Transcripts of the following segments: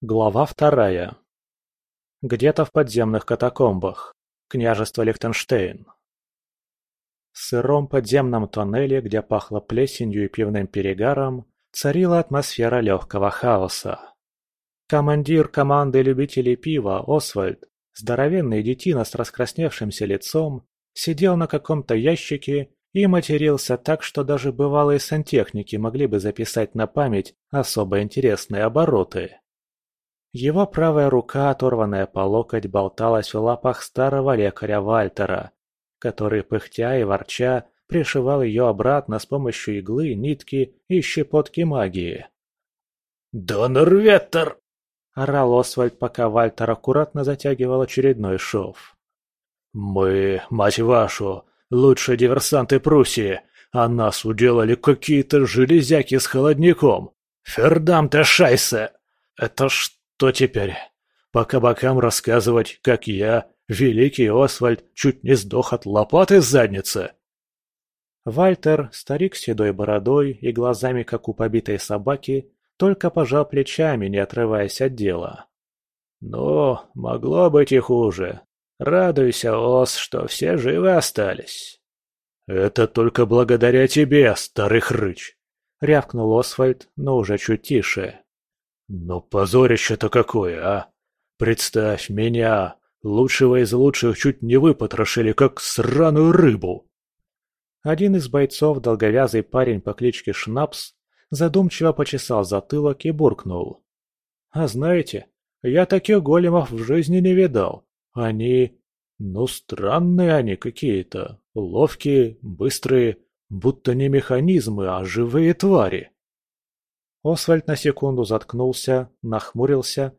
Глава вторая. Где-то в подземных катакомбах. Княжество Лихтенштейн. В сыром подземном тоннеле, где пахло плесенью и пивным перегаром, царила атмосфера легкого хаоса. Командир команды любителей пива Освальд, здоровенный детина с раскрасневшимся лицом, сидел на каком-то ящике и матерился так, что даже бывалые сантехники могли бы записать на память особо интересные обороты. Его правая рука, оторванная по локоть, болталась в лапах старого лекаря Вальтера, который, пыхтя и ворча, пришивал ее обратно с помощью иглы, нитки и щепотки магии. «Донор-веттер!» – орал Освальд, пока Вальтер аккуратно затягивал очередной шов. «Мы, мать вашу, лучшие диверсанты Пруссии, а нас уделали какие-то железяки с холодником. Фердам-то шайсе! Это что?» То теперь? По кабакам рассказывать, как я, великий Освальд, чуть не сдох от лопаты задницы?» Вальтер, старик с седой бородой и глазами, как у побитой собаки, только пожал плечами, не отрываясь от дела. «Ну, могло быть и хуже. Радуйся, Ос, что все живы остались». «Это только благодаря тебе, старый хрыч!» — рявкнул Освальд, но уже чуть тише. «Но позорище-то какое, а! Представь меня, лучшего из лучших чуть не выпотрошили, как сраную рыбу!» Один из бойцов, долговязый парень по кличке Шнапс, задумчиво почесал затылок и буркнул. «А знаете, я таких големов в жизни не видал. Они... Ну, странные они какие-то. Ловкие, быстрые, будто не механизмы, а живые твари. Освальд на секунду заткнулся, нахмурился,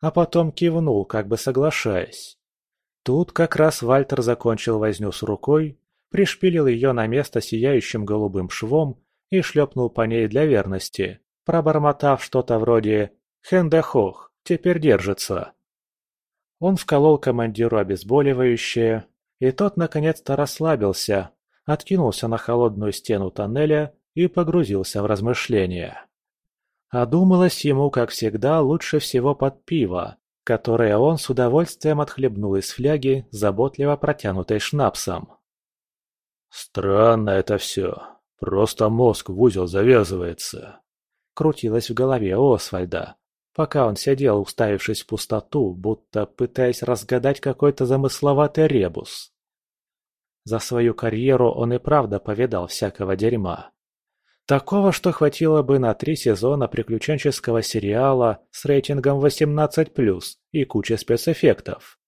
а потом кивнул, как бы соглашаясь. Тут как раз Вальтер закончил возню с рукой, пришпилил ее на место сияющим голубым швом и шлепнул по ней для верности, пробормотав что-то вроде «Хендехох, теперь держится». Он вколол командиру обезболивающее, и тот наконец-то расслабился, откинулся на холодную стену тоннеля и погрузился в размышления. А думалось ему, как всегда, лучше всего под пиво, которое он с удовольствием отхлебнул из фляги, заботливо протянутой шнапсом. «Странно это все. Просто мозг в узел завязывается», — крутилось в голове Освальда, пока он сидел, уставившись в пустоту, будто пытаясь разгадать какой-то замысловатый ребус. За свою карьеру он и правда повидал всякого дерьма. Такого, что хватило бы на три сезона приключенческого сериала с рейтингом 18+, и куча спецэффектов.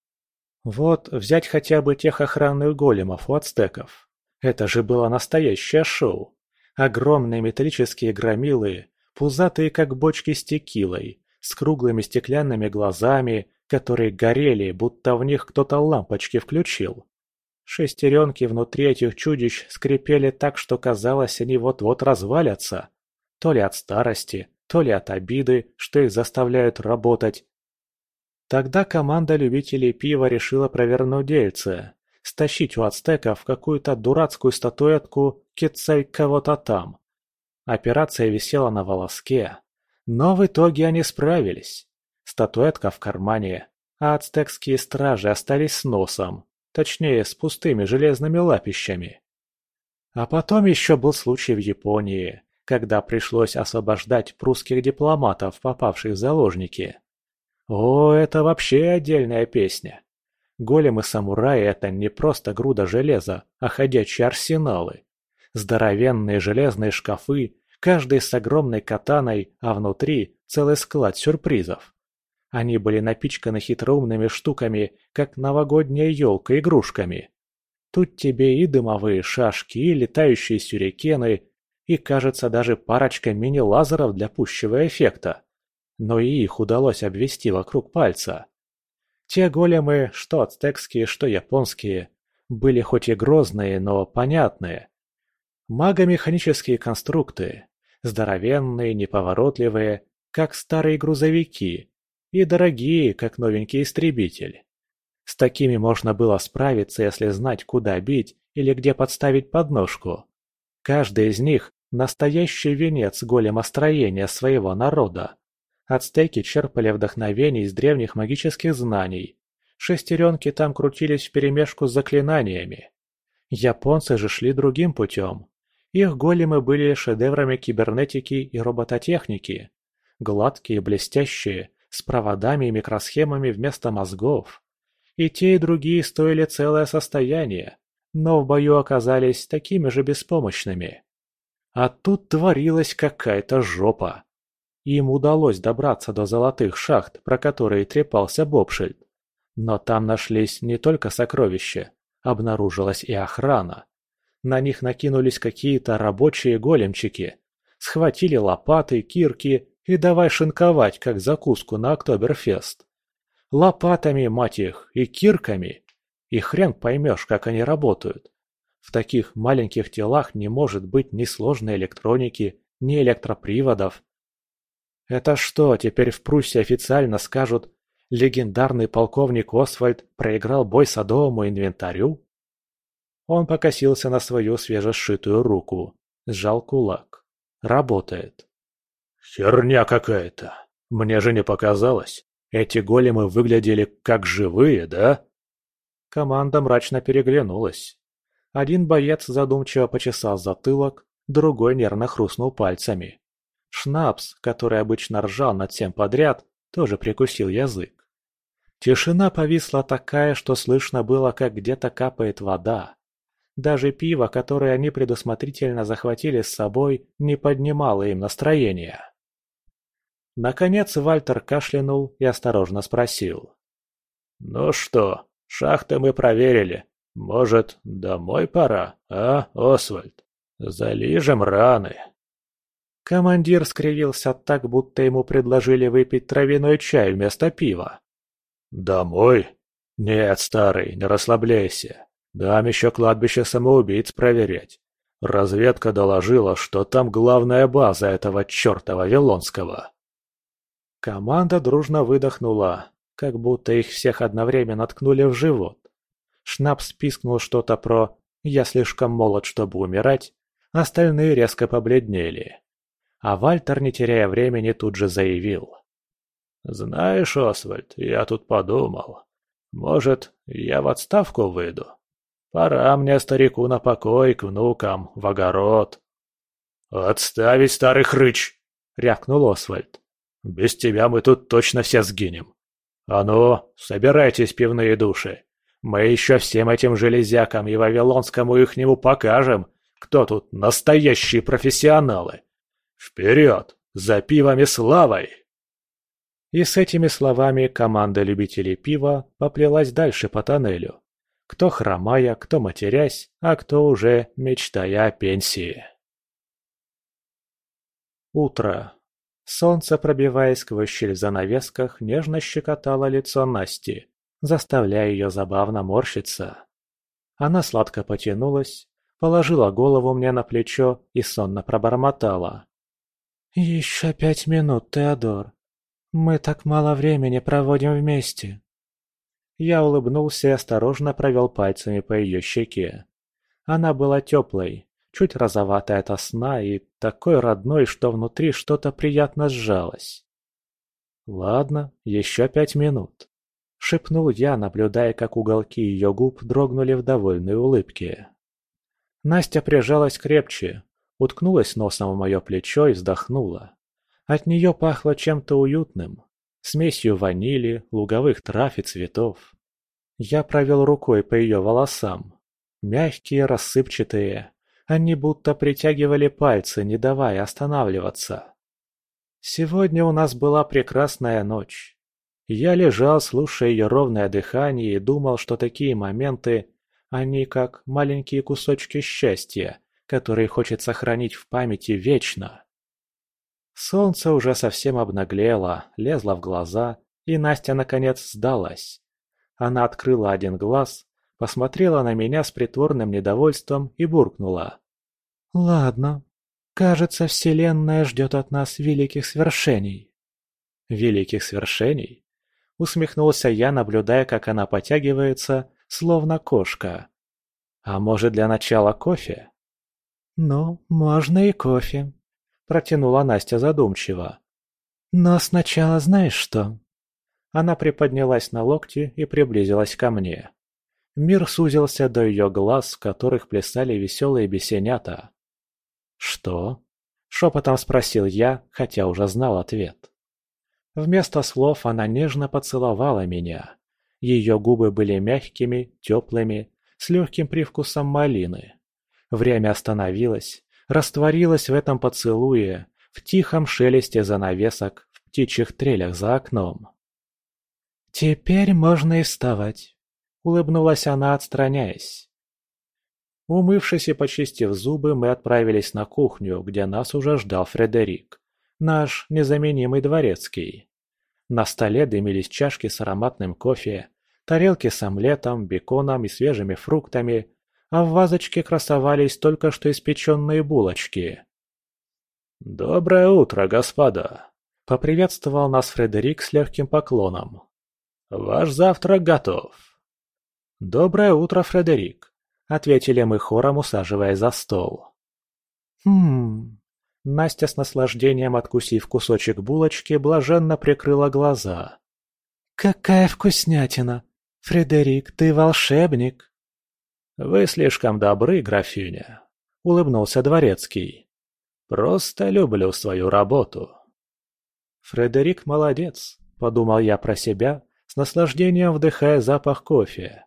Вот взять хотя бы тех охранных големов у ацтеков. Это же было настоящее шоу. Огромные металлические громилы, пузатые как бочки с текилой, с круглыми стеклянными глазами, которые горели, будто в них кто-то лампочки включил. Шестеренки внутри этих чудищ скрипели так, что казалось, они вот-вот развалятся. То ли от старости, то ли от обиды, что их заставляют работать. Тогда команда любителей пива решила провернуть дельце, стащить у ацтеков какую-то дурацкую статуэтку Кицай кого-то там. Операция висела на волоске, но в итоге они справились. Статуэтка в кармане, а ацтекские стражи остались с носом. Точнее, с пустыми железными лапищами. А потом еще был случай в Японии, когда пришлось освобождать прусских дипломатов, попавших в заложники. О, это вообще отдельная песня. Големы-самураи – это не просто груда железа, а ходячие арсеналы. Здоровенные железные шкафы, каждый с огромной катаной, а внутри целый склад сюрпризов. Они были напичканы хитроумными штуками, как новогодняя елка игрушками. Тут тебе и дымовые шашки, и летающие сюрикены, и, кажется, даже парочка мини-лазеров для пущего эффекта. Но и их удалось обвести вокруг пальца. Те големы, что ацтекские, что японские, были хоть и грозные, но понятные. Магомеханические конструкты, здоровенные, неповоротливые, как старые грузовики, и дорогие, как новенький истребитель. С такими можно было справиться, если знать, куда бить или где подставить подножку. Каждый из них – настоящий венец големостроения своего народа. Ацтеки черпали вдохновение из древних магических знаний. Шестеренки там крутились вперемешку с заклинаниями. Японцы же шли другим путем. Их големы были шедеврами кибернетики и робототехники. Гладкие, блестящие, с проводами и микросхемами вместо мозгов. И те, и другие стоили целое состояние, но в бою оказались такими же беспомощными. А тут творилась какая-то жопа. Им удалось добраться до золотых шахт, про которые трепался Бобшильд. Но там нашлись не только сокровища, обнаружилась и охрана. На них накинулись какие-то рабочие големчики. Схватили лопаты, кирки и давай шинковать, как закуску на Октоберфест. Лопатами, мать их, и кирками. И хрен поймешь, как они работают. В таких маленьких телах не может быть ни сложной электроники, ни электроприводов, это что, теперь в Пруссии официально скажут «Легендарный полковник Освальд проиграл бой садовому инвентарю»? Он покосился на свою свежесшитую руку, сжал кулак. Работает. «Херня какая-то. Мне же не показалось. Эти големы выглядели как живые, да?» Команда мрачно переглянулась. Один боец задумчиво почесал затылок, другой нервно хрустнул пальцами. Шнапс, который обычно ржал над всем подряд, тоже прикусил язык. Тишина повисла такая, что слышно было, как где-то капает вода. Даже пиво, которое они предусмотрительно захватили с собой, не поднимало им настроение. Наконец Вальтер кашлянул и осторожно спросил. «Ну что, шахты мы проверили. Может, домой пора, а, Освальд? Залижем раны». Командир скривился так, будто ему предложили выпить травяной чай вместо пива. «Домой? Нет, старый, не расслабляйся. Дам еще кладбище самоубийц проверять. Разведка доложила, что там главная база этого чертова Вавилонского». Команда дружно выдохнула, как будто их всех одновременно ткнули в живот. Шнапс пискнул что-то про «я слишком молод, чтобы умирать», остальные резко побледнели. А Вальтер, не теряя времени, тут же заявил. «Знаешь, Освальд, я тут подумал. Может, я в отставку выйду? Пора мне, старику, на покой, к внукам, в огород». «Отставить, старый хрыч!» — рявкнул Освальд. «Без тебя мы тут точно все сгинем. А ну, собирайтесь, пивные души. Мы еще всем этим железякам и вавилонскому ихнему покажем, кто тут настоящие профессионалы. Вперед! За пивом и славой!» И с этими словами команда любителей пива поплелась дальше по тоннелю. Кто хромая, кто матерясь, а кто уже мечтая о пенсии. Утро. Солнце, пробиваясь сквозь щель в занавесках, нежно щекотало лицо Насти, заставляя ее забавно морщиться. Она сладко потянулась, положила голову мне на плечо и сонно пробормотала. «Еще пять минут, Теодор. Мы так мало времени проводим вместе». Я улыбнулся и осторожно провел пальцами по ее щеке. Она была теплой, чуть розоватая от сна и такой родной, что внутри что-то приятно сжалось. «Ладно, еще пять минут», — шепнул я, наблюдая, как уголки ее губ дрогнули в довольной улыбке. Настя прижалась крепче, уткнулась носом в мое плечо и вздохнула. От нее пахло чем-то уютным, смесью ванили, луговых трав и цветов. Я провел рукой по ее волосам. Мягкие, рассыпчатые, они будто притягивали пальцы, не давая останавливаться. Сегодня у нас была прекрасная ночь. Я лежал, слушая ее ровное дыхание, и думал, что такие моменты, они как маленькие кусочки счастья, который хочет сохранить в памяти вечно. Солнце уже совсем обнаглело, лезло в глаза, и Настя наконец сдалась. Она открыла один глаз, посмотрела на меня с притворным недовольством и буркнула. «Ладно, кажется, Вселенная ждет от нас великих свершений». «Великих свершений?» Усмехнулся я, наблюдая, как она потягивается, словно кошка. «А может, для начала кофе?» «Ну, можно и кофе», – протянула Настя задумчиво. Но сначала знаешь что?» Она приподнялась на локти и приблизилась ко мне. Мир сузился до ее глаз, в которых плясали веселые бесенята. «Что?» – шепотом спросил я, хотя уже знал ответ. Вместо слов она нежно поцеловала меня. Ее губы были мягкими, теплыми, с легким привкусом малины. Время остановилось, растворилось в этом поцелуе, в тихом шелесте занавесок, в птичьих трелях за окном. «Теперь можно и вставать», — улыбнулась она, отстраняясь. Умывшись и почистив зубы, мы отправились на кухню, где нас уже ждал Фредерик, наш незаменимый дворецкий. На столе дымились чашки с ароматным кофе, тарелки с омлетом, беконом и свежими фруктами, а в вазочке красовались только что испеченные булочки. «Доброе утро, господа!» — поприветствовал нас Фредерик с легким поклоном. «Ваш завтрак готов!» «Доброе утро, Фредерик!» — ответили мы хором, усаживаясь за стол. «Хм...» Настя с наслаждением откусив кусочек булочки, блаженно прикрыла глаза. «Какая вкуснятина! Фредерик, ты волшебник!» «Вы слишком добры, графиня», — улыбнулся дворецкий. «Просто люблю свою работу». «Фредерик молодец», — подумал я про себя, с наслаждением вдыхая запах кофе.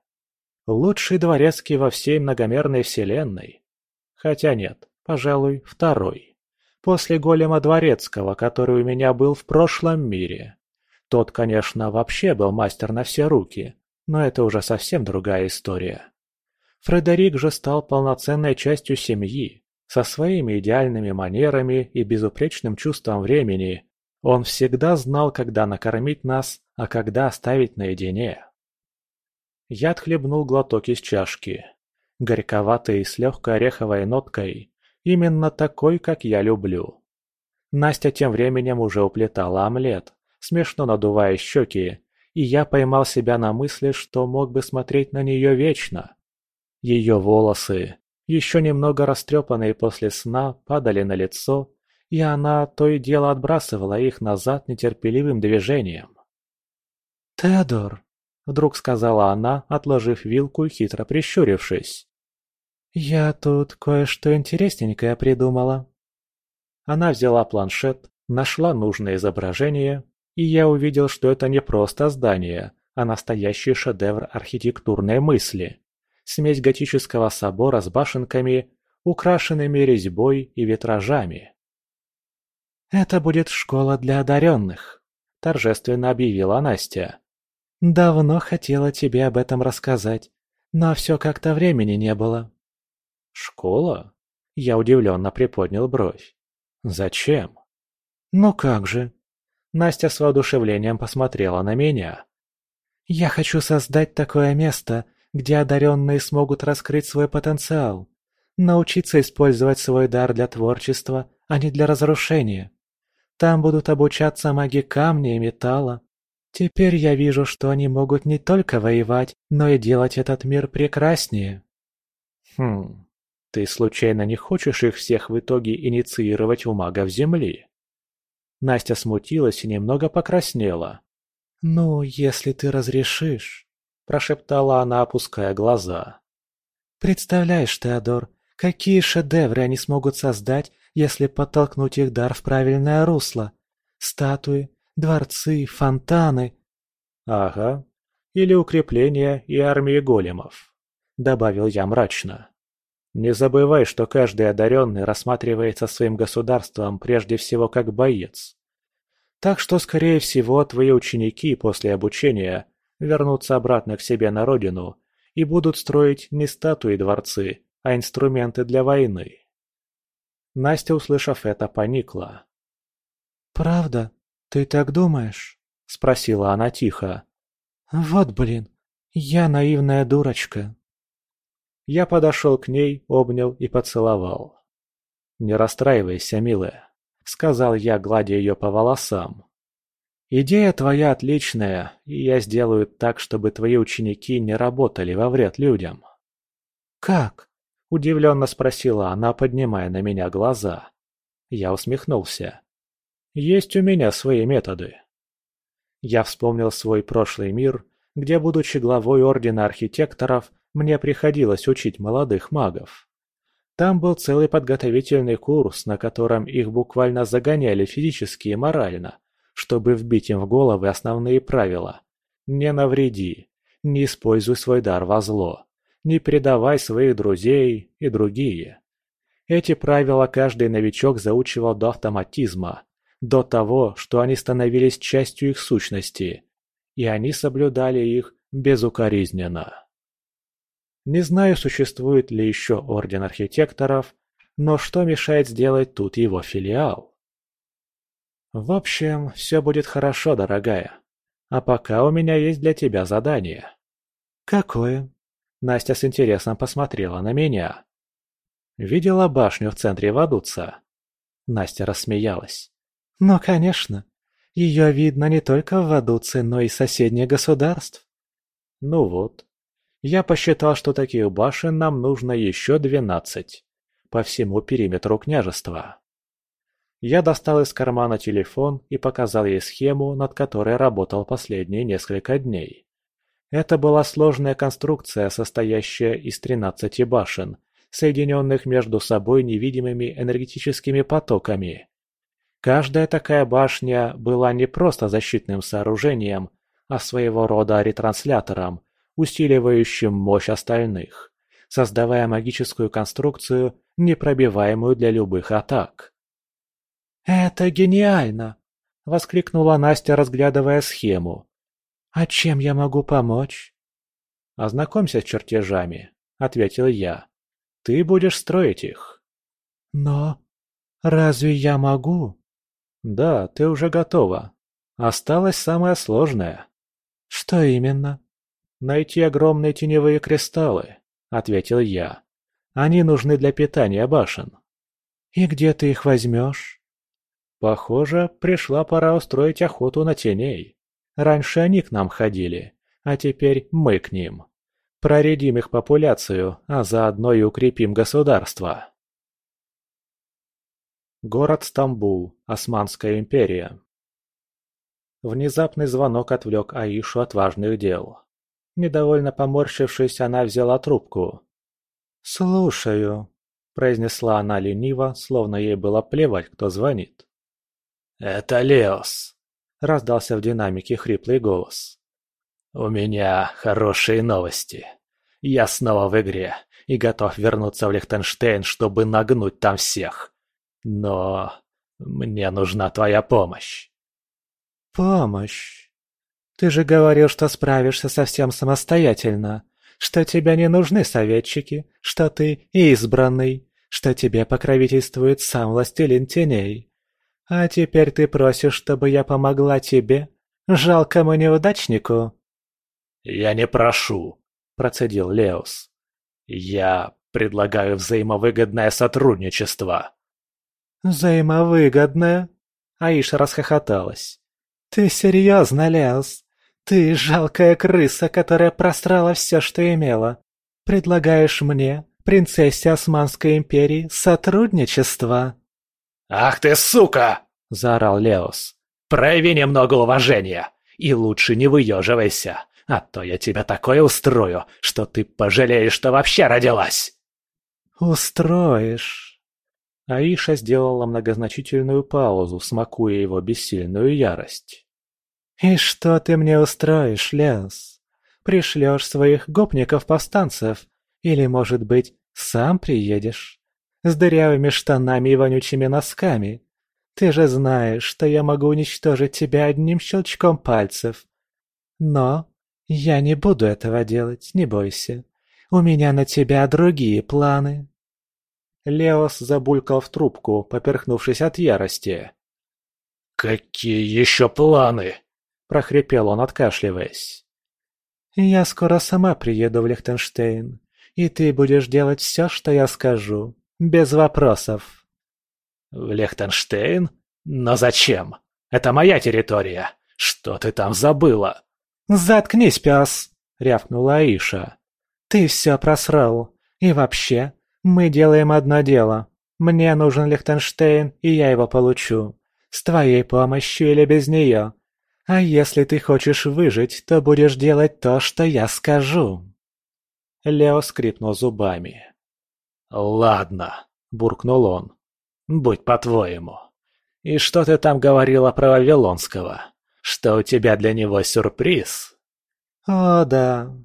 «Лучший дворецкий во всей многомерной вселенной. Хотя нет, пожалуй, второй. После голема дворецкого, который у меня был в прошлом мире. Тот, конечно, вообще был мастер на все руки, но это уже совсем другая история. Фредерик же стал полноценной частью семьи. Со своими идеальными манерами и безупречным чувством времени он всегда знал, когда накормить нас, а когда оставить наедине. Я отхлебнул глоток из чашки. Горьковатый, с легкой ореховой ноткой. Именно такой, как я люблю. Настя тем временем уже уплетала омлет, смешно надувая щеки, и я поймал себя на мысли, что мог бы смотреть на нее вечно. Ее волосы, еще немного растрепанные после сна, падали на лицо, и она то и дело отбрасывала их назад нетерпеливым движением. «Теодор», — вдруг сказала она, отложив вилку и хитро прищурившись. «Я тут кое-что интересненькое придумала». Она взяла планшет, нашла нужное изображение, и я увидел, что это не просто здание, а настоящий шедевр архитектурной мысли смесь готического собора с башенками, украшенными резьбой и витражами. «Это будет школа для одаренных», – торжественно объявила Настя. «Давно хотела тебе об этом рассказать, но все как-то времени не было». «Школа?» – я удивленно приподнял бровь. «Зачем?» «Ну как же?» Настя с воодушевлением посмотрела на меня. «Я хочу создать такое место, где одаренные смогут раскрыть свой потенциал, научиться использовать свой дар для творчества, а не для разрушения. Там будут обучаться маги камня и металла. Теперь я вижу, что они могут не только воевать, но и делать этот мир прекраснее. Хм, ты случайно не хочешь их всех в итоге инициировать у магов Земли? Настя смутилась и немного покраснела. «Ну, если ты разрешишь...» прошептала она, опуская глаза. «Представляешь, Теодор, какие шедевры они смогут создать, если подтолкнуть их дар в правильное русло? Статуи, дворцы, фонтаны...» «Ага, или укрепления и армии големов», — добавил я мрачно. «Не забывай, что каждый одаренный рассматривается своим государством прежде всего как боец. Так что, скорее всего, твои ученики после обучения вернутся обратно к себе на родину и будут строить не статуи дворцы, а инструменты для войны. Настя, услышав это, поникла. «Правда? Ты так думаешь?» – спросила она тихо. «Вот блин, я наивная дурочка». Я подошел к ней, обнял и поцеловал. «Не расстраивайся, милая», – сказал я, гладя ее по волосам. Идея твоя отличная, и я сделаю так, чтобы твои ученики не работали во вред людям. Как? Удивленно спросила она, поднимая на меня глаза. Я усмехнулся. Есть у меня свои методы. Я вспомнил свой прошлый мир, где, будучи главой Ордена Архитекторов, мне приходилось учить молодых магов. Там был целый подготовительный курс, на котором их буквально загоняли физически и морально, чтобы вбить им в головы основные правила. Не навреди, не используй свой дар во зло, не предавай своих друзей и другие. Эти правила каждый новичок заучивал до автоматизма, до того, что они становились частью их сущности, и они соблюдали их безукоризненно. Не знаю, существует ли еще Орден Архитекторов, но что мешает сделать тут его филиал? В общем, все будет хорошо, дорогая. А пока у меня есть для тебя задание. Какое? Настя с интересом посмотрела на меня. Видела башню в центре Вадуца? Настя рассмеялась. Ну, конечно. Ее видно не только в Вадуце, но и соседних государств. Ну вот. Я посчитал, что таких башен нам нужно еще двенадцать. По всему периметру княжества. Я достал из кармана телефон и показал ей схему, над которой работал последние несколько дней. Это была сложная конструкция, состоящая из тринадцати башен, соединенных между собой невидимыми энергетическими потоками. Каждая такая башня была не просто защитным сооружением, а своего рода ретранслятором, усиливающим мощь остальных, создавая магическую конструкцию, непробиваемую для любых атак. «Это гениально!» — воскликнула Настя, разглядывая схему. «А чем я могу помочь?» «Ознакомься с чертежами», — ответил я. «Ты будешь строить их». «Но разве я могу?» «Да, ты уже готова. Осталось самое сложное». «Что именно?» «Найти огромные теневые кристаллы», — ответил я. «Они нужны для питания башен». «И где ты их возьмешь?» «Похоже, пришла пора устроить охоту на теней. Раньше они к нам ходили, а теперь мы к ним. Проредим их популяцию, а заодно и укрепим государство». Город Стамбул, Османская империя. Внезапный звонок отвлек Аишу от важных дел. Недовольно поморщившись, она взяла трубку. «Слушаю», – произнесла она лениво, словно ей было плевать, кто звонит. «Это Леос», – раздался в динамике хриплый голос. «У меня хорошие новости. Я снова в игре и готов вернуться в Лихтенштейн, чтобы нагнуть там всех. Но мне нужна твоя помощь. Помощь? Ты же говорил, что справишься совсем самостоятельно, что тебе не нужны советчики, что ты избранный, что тебе покровительствует сам властелин теней. А теперь ты просишь, чтобы я помогла тебе, жалкому неудачнику? Я не прошу, процедил Леус. Я предлагаю взаимовыгодное сотрудничество. «Взаимовыгодное?» Аиша расхохоталась. «Ты серьезно, Леос? Ты жалкая крыса, которая просрала все, что имела. Предлагаешь мне, принцессе Османской империи, сотрудничество?» «Ах ты сука!» – заорал Леос. «Прояви немного уважения и лучше не выеживайся, а то я тебе такое устрою, что ты пожалеешь, что вообще родилась!» «Устроишь?» Аиша сделала многозначительную паузу, смакуя его бессильную ярость. «И что ты мне устроишь, Лес? Пришлешь своих гопников-повстанцев? Или, может быть, сам приедешь? С дырявыми штанами и вонючими носками? Ты же знаешь, что я могу уничтожить тебя одним щелчком пальцев. Но я не буду этого делать, не бойся. У меня на тебя другие планы». Леос забулькал в трубку, поперхнувшись от ярости. «Какие еще планы?» – прохрипел он, откашливаясь. «Я скоро сама приеду в Лихтенштейн, и ты будешь делать все, что я скажу, без вопросов». «В Лихтенштейн? Но зачем? Это моя территория. Что ты там забыла?» «Заткнись, пес!» – рявкнула Аиша. «Ты все просрал. И вообще, мы делаем одно дело. Мне нужен Лихтенштейн, и я его получу. С твоей помощью или без нее. А если ты хочешь выжить, то будешь делать то, что я скажу». Лео скрипнул зубами. «Ладно», — буркнул он. «Будь по-твоему. И что ты там говорила про Вавилонского? Что у тебя для него сюрприз?» «О, да.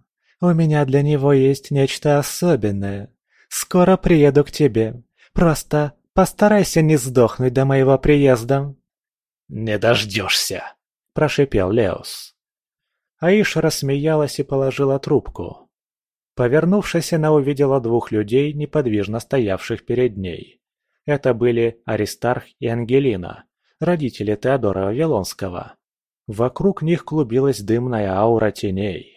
У меня для него есть нечто особенное. Скоро приеду к тебе. Просто постарайся не сдохнуть до моего приезда». «Не дождешься», – прошипел Леос. Аиша рассмеялась и положила трубку. Повернувшись, она увидела двух людей, неподвижно стоявших перед ней. Это были Аристарх и Ангелина, родители Теодора Вавилонского. Вокруг них клубилась дымная аура теней.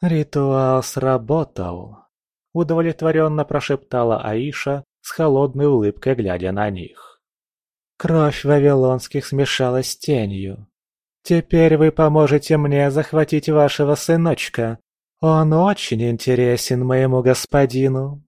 «Ритуал сработал», – удовлетворенно прошептала Аиша с холодной улыбкой, глядя на них. «Кровь Вавилонских смешалась с тенью. Теперь вы поможете мне захватить вашего сыночка. Он очень интересен моему господину».